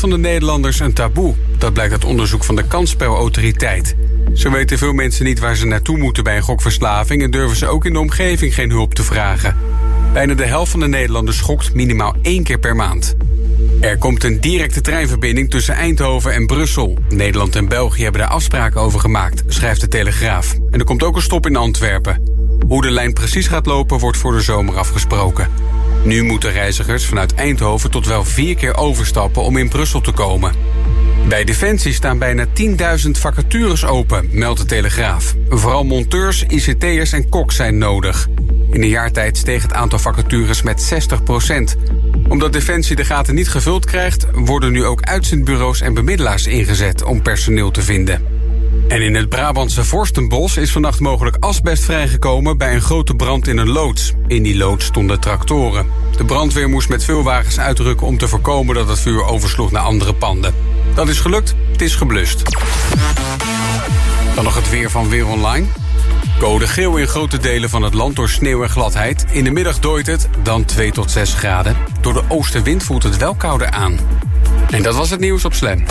van de Nederlanders een taboe. Dat blijkt uit onderzoek van de Kansspelautoriteit. Zo weten veel mensen niet waar ze naartoe moeten bij een gokverslaving... en durven ze ook in de omgeving geen hulp te vragen. Bijna de helft van de Nederlanders gokt minimaal één keer per maand. Er komt een directe treinverbinding tussen Eindhoven en Brussel. Nederland en België hebben daar afspraken over gemaakt, schrijft de Telegraaf. En er komt ook een stop in Antwerpen. Hoe de lijn precies gaat lopen wordt voor de zomer afgesproken. Nu moeten reizigers vanuit Eindhoven tot wel vier keer overstappen om in Brussel te komen. Bij Defensie staan bijna 10.000 vacatures open, meldt de Telegraaf. Vooral monteurs, ICT'ers en koks zijn nodig. In een jaar tijd steeg het aantal vacatures met 60% Omdat Defensie de gaten niet gevuld krijgt... worden nu ook uitzendbureaus en bemiddelaars ingezet om personeel te vinden. En in het Brabantse Vorstenbos is vannacht mogelijk asbest vrijgekomen... bij een grote brand in een loods. In die loods stonden tractoren. De brandweer moest met veel wagens uitrukken om te voorkomen... dat het vuur oversloeg naar andere panden. Dat is gelukt, het is geblust. Dan nog het weer van Weer Online. Code geel in grote delen van het land door sneeuw en gladheid. In de middag dooit het, dan 2 tot 6 graden. Door de oostenwind voelt het wel kouder aan. En dat was het nieuws op Slam.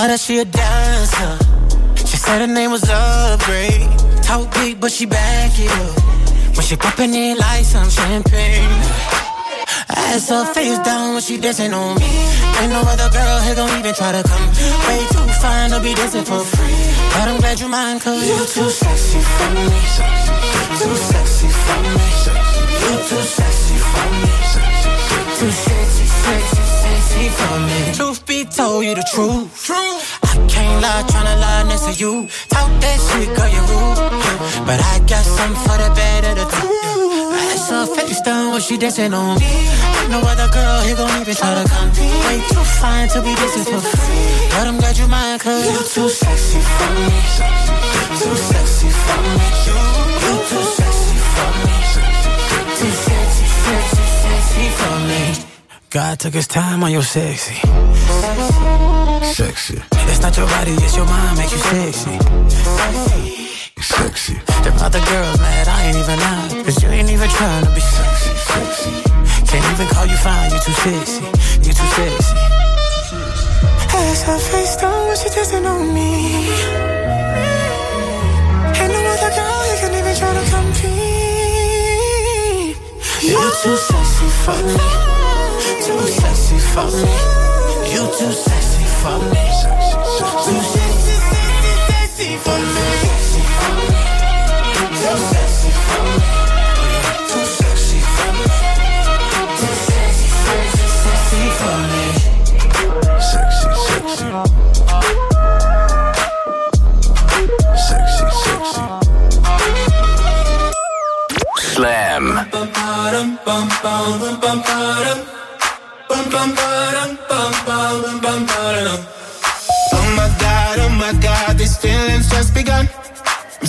Love that she a dancer. She said her name was Upgrade. Talk big, but she back it up. When she popping it like some champagne. Ass her face down when she dancing on me. Ain't no other girl here gon' even try to come. Way too fine to be dancing for free. But I'm glad you mind, cause you too sexy for me. Too sexy for me. You too sexy for me. Too sexy from it. Truth be told, you the truth. True. I can't lie, tryna lie next to you. Talk that shit, girl, you rude. But I got something for the better to do. That's a fake stone what she dancing on. Ain't no other girl he gon' even try to come. Way too fine to be dancing for free. But I'm glad you mind, cause you too sexy for me. Too sexy for me. You too sexy for me. Too sexy, sexy, sexy for me. God took his time on your sexy. Sexy, It's not your body, it's your mind makes you sexy. sexy, Them other girls mad, I ain't even lying. Cause you ain't even trying to be sexy. sexy. Can't even call you fine, you too sexy. You too sexy. As her face down when she dancing on me. Ain't no other girl you can even try to compete. You're too sexy for me. Too sexy for me. You too sexy for me. Too sexy, sexy, sexy for me. Too sexy for me.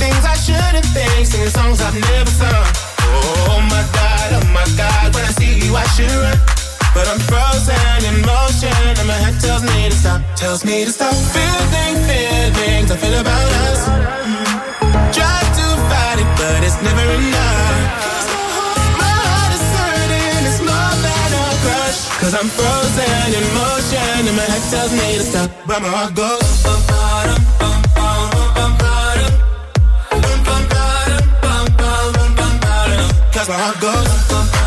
Things I shouldn't think, singing songs I've never sung. Oh my god, oh my god, when I see you I should run. But I'm frozen in motion, and my head tells me to stop, tells me to stop. Feeling feelings I feel about us. Try to fight it, but it's never enough. My heart is hurting, it's more than a crush. Cause I'm frozen in motion, and my head tells me to stop, but my heart goes. Cause my heart goes.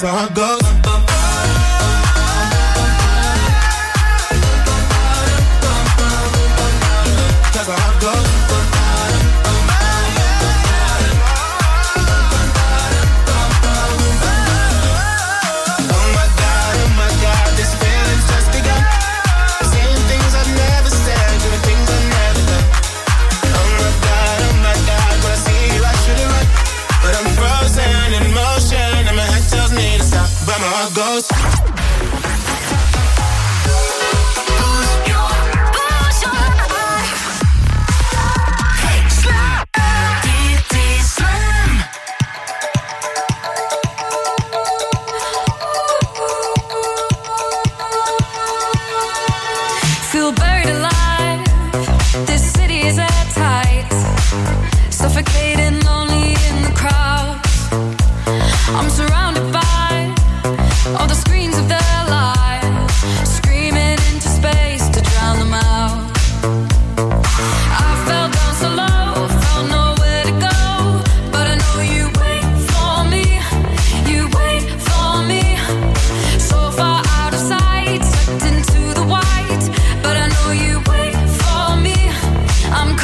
Cause my goes.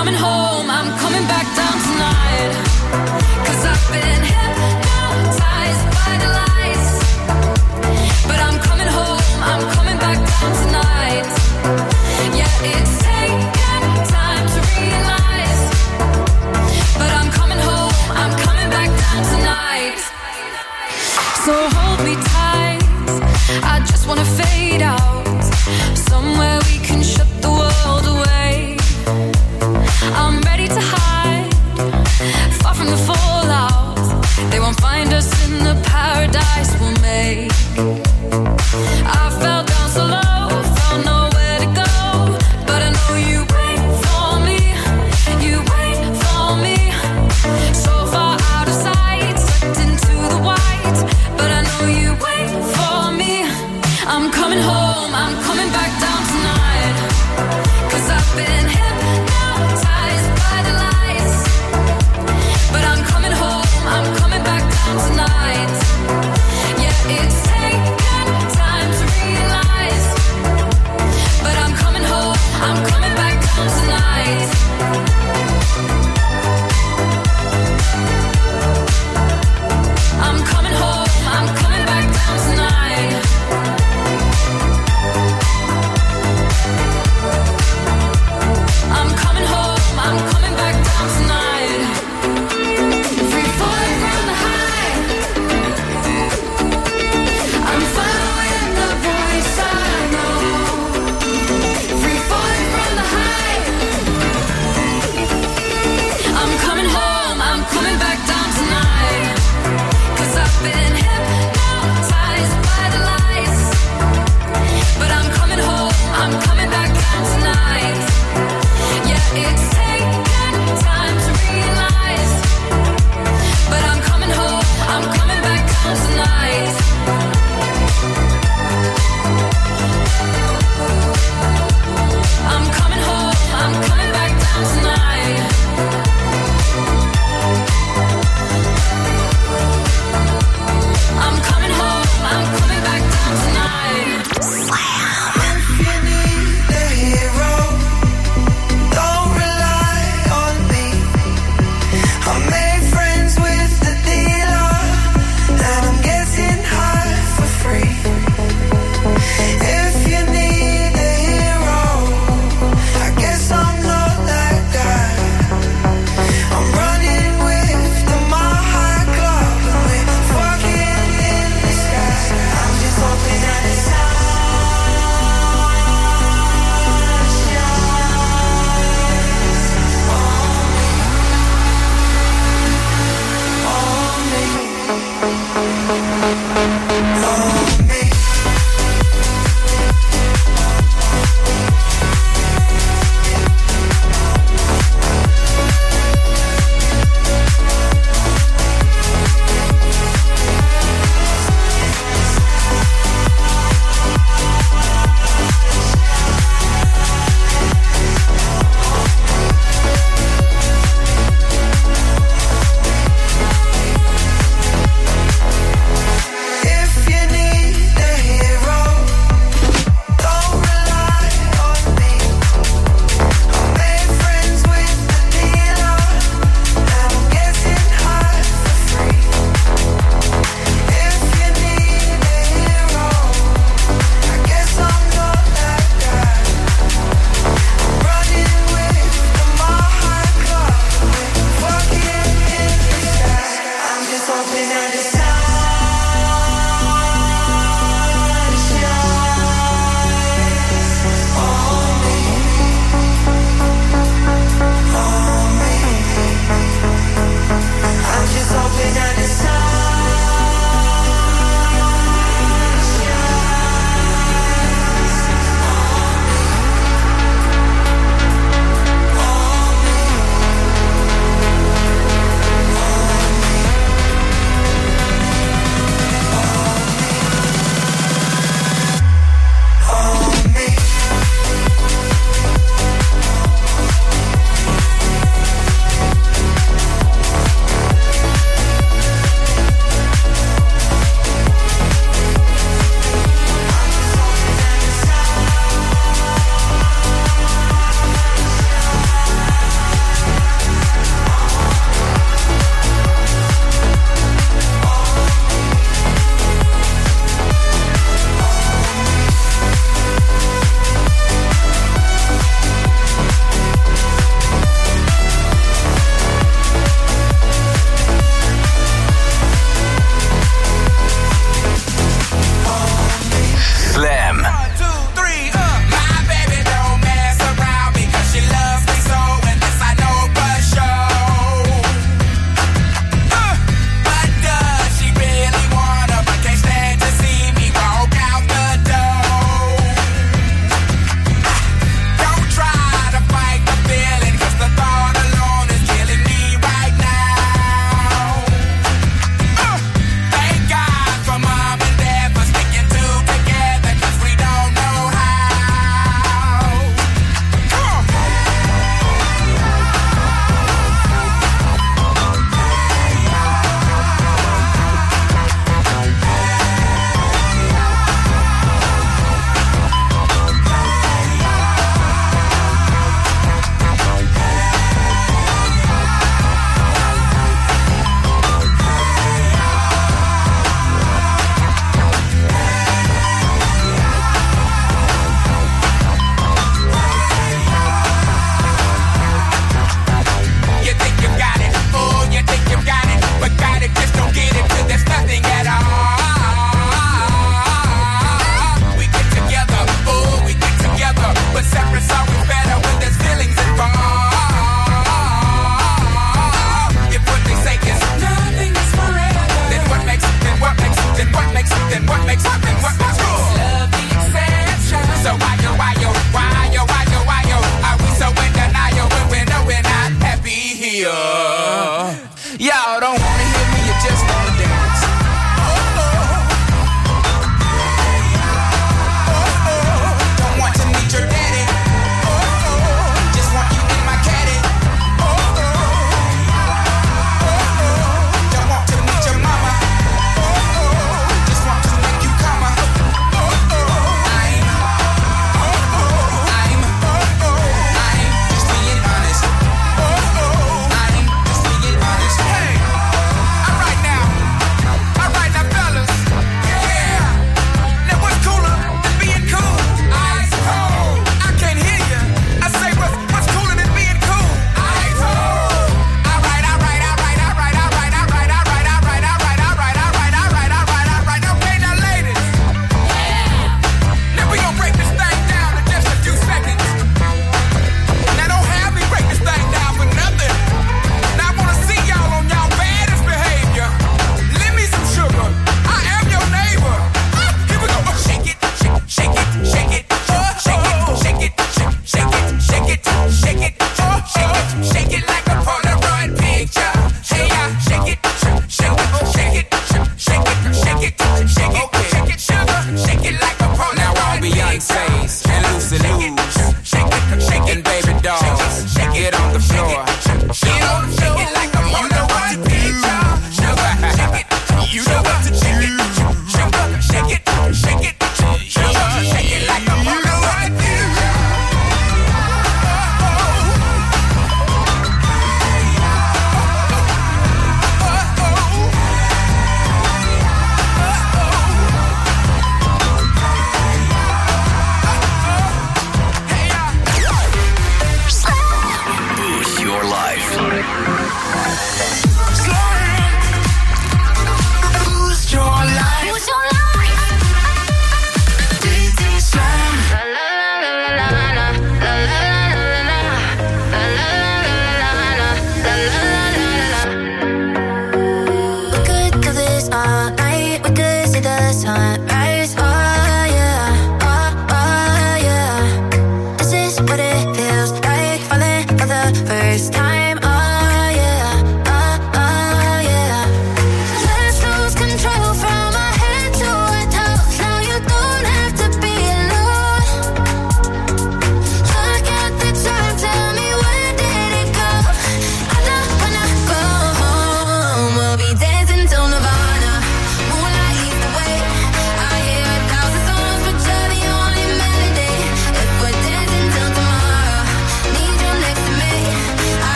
Coming home, I'm coming back down tonight. Cause I've been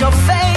your face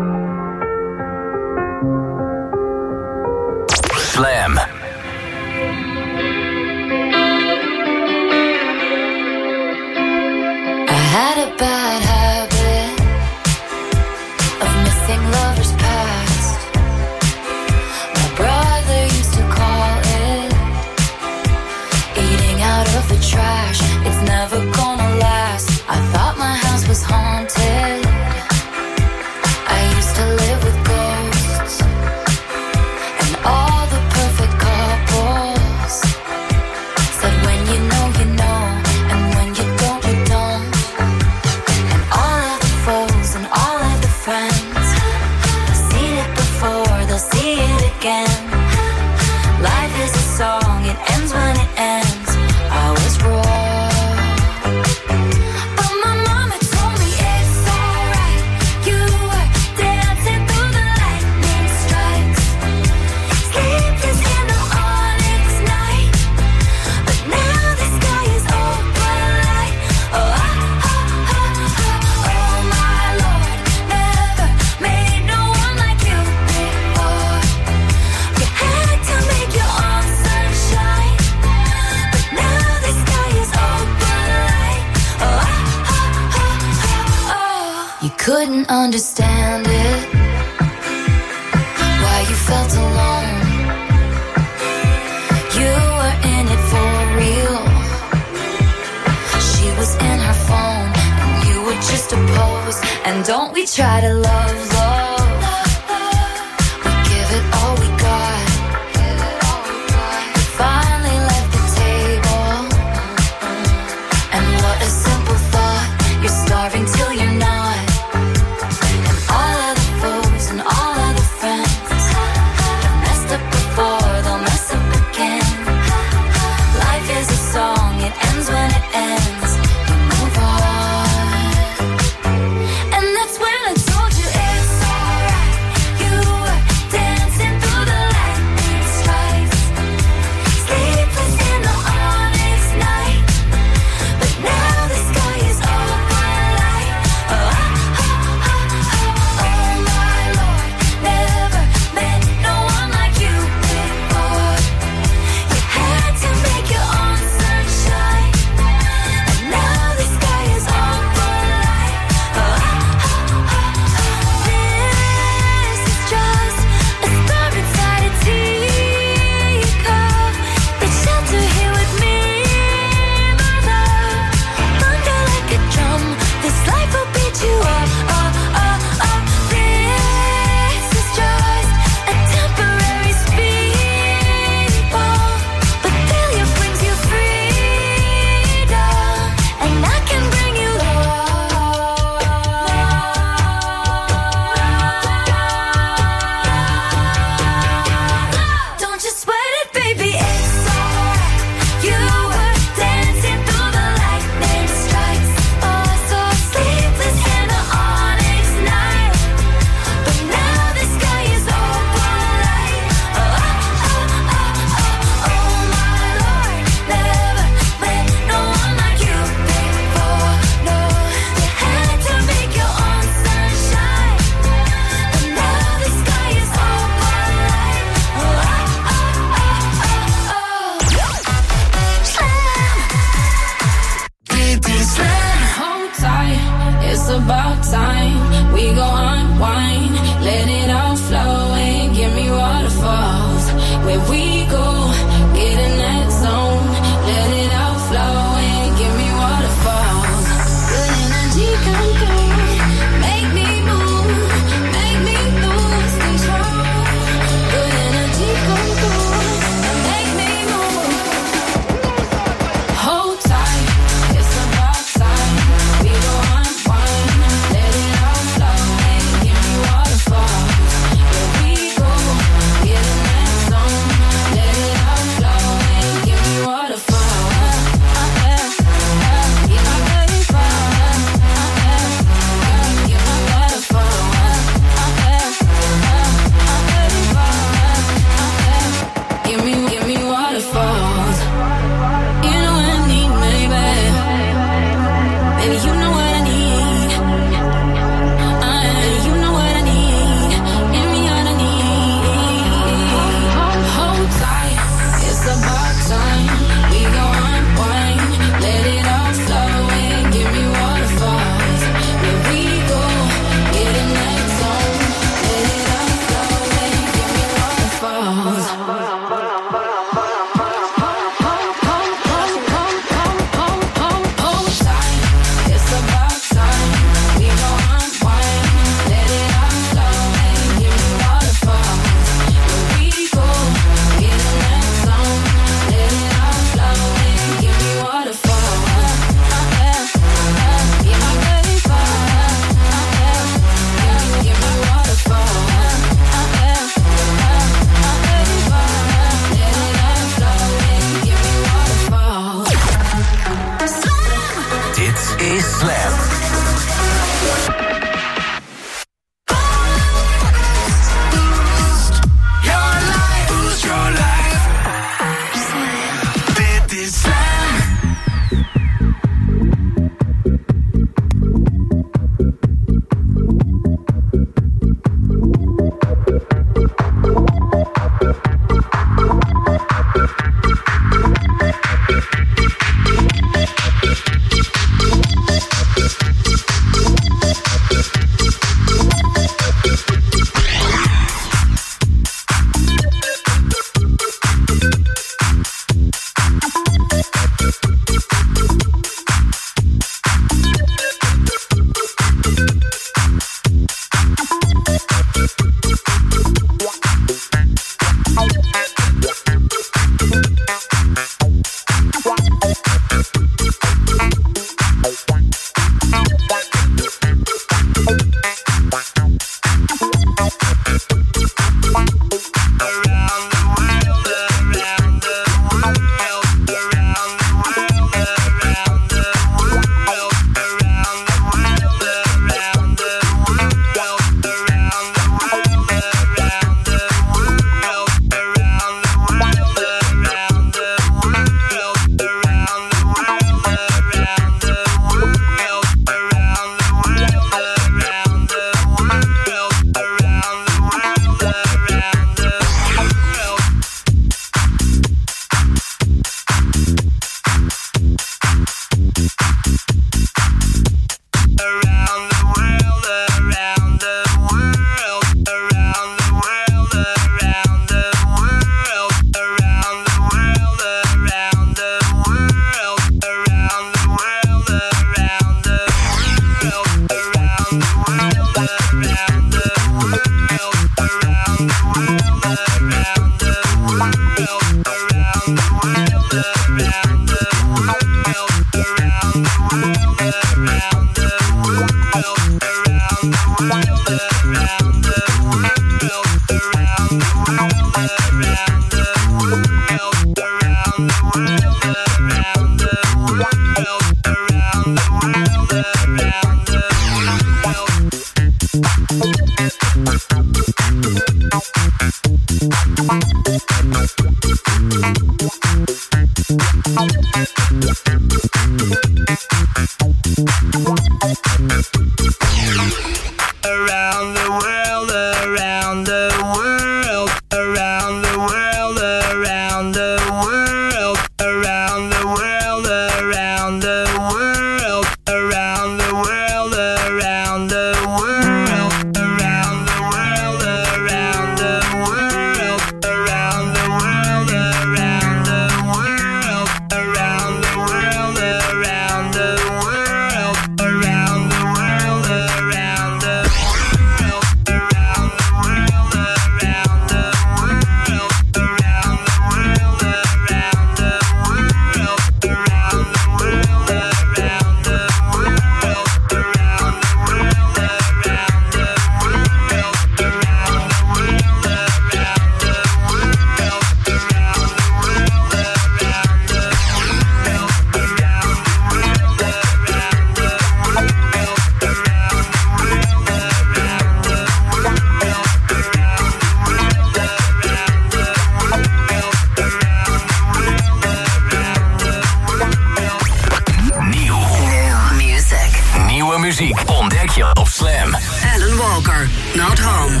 muziek ontdek je op Slam. Alan Walker, Not Home.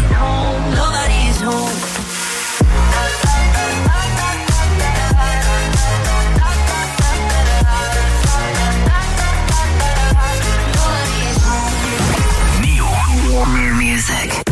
Nobody's home. music.